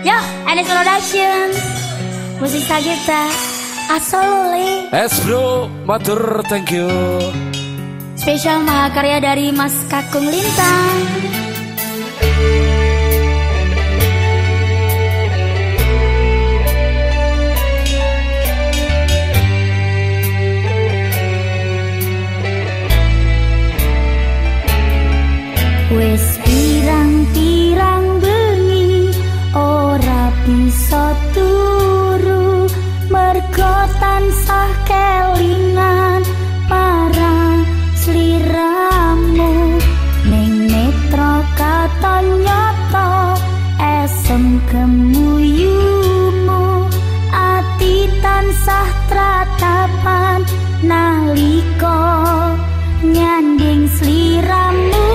Yo, Enes Production. Musik Sagita Asolole Es bro, matur thank you. Spesial mahakarya dari Mas Kakung Lintang tansah tratapan nalika nyanding sliramu.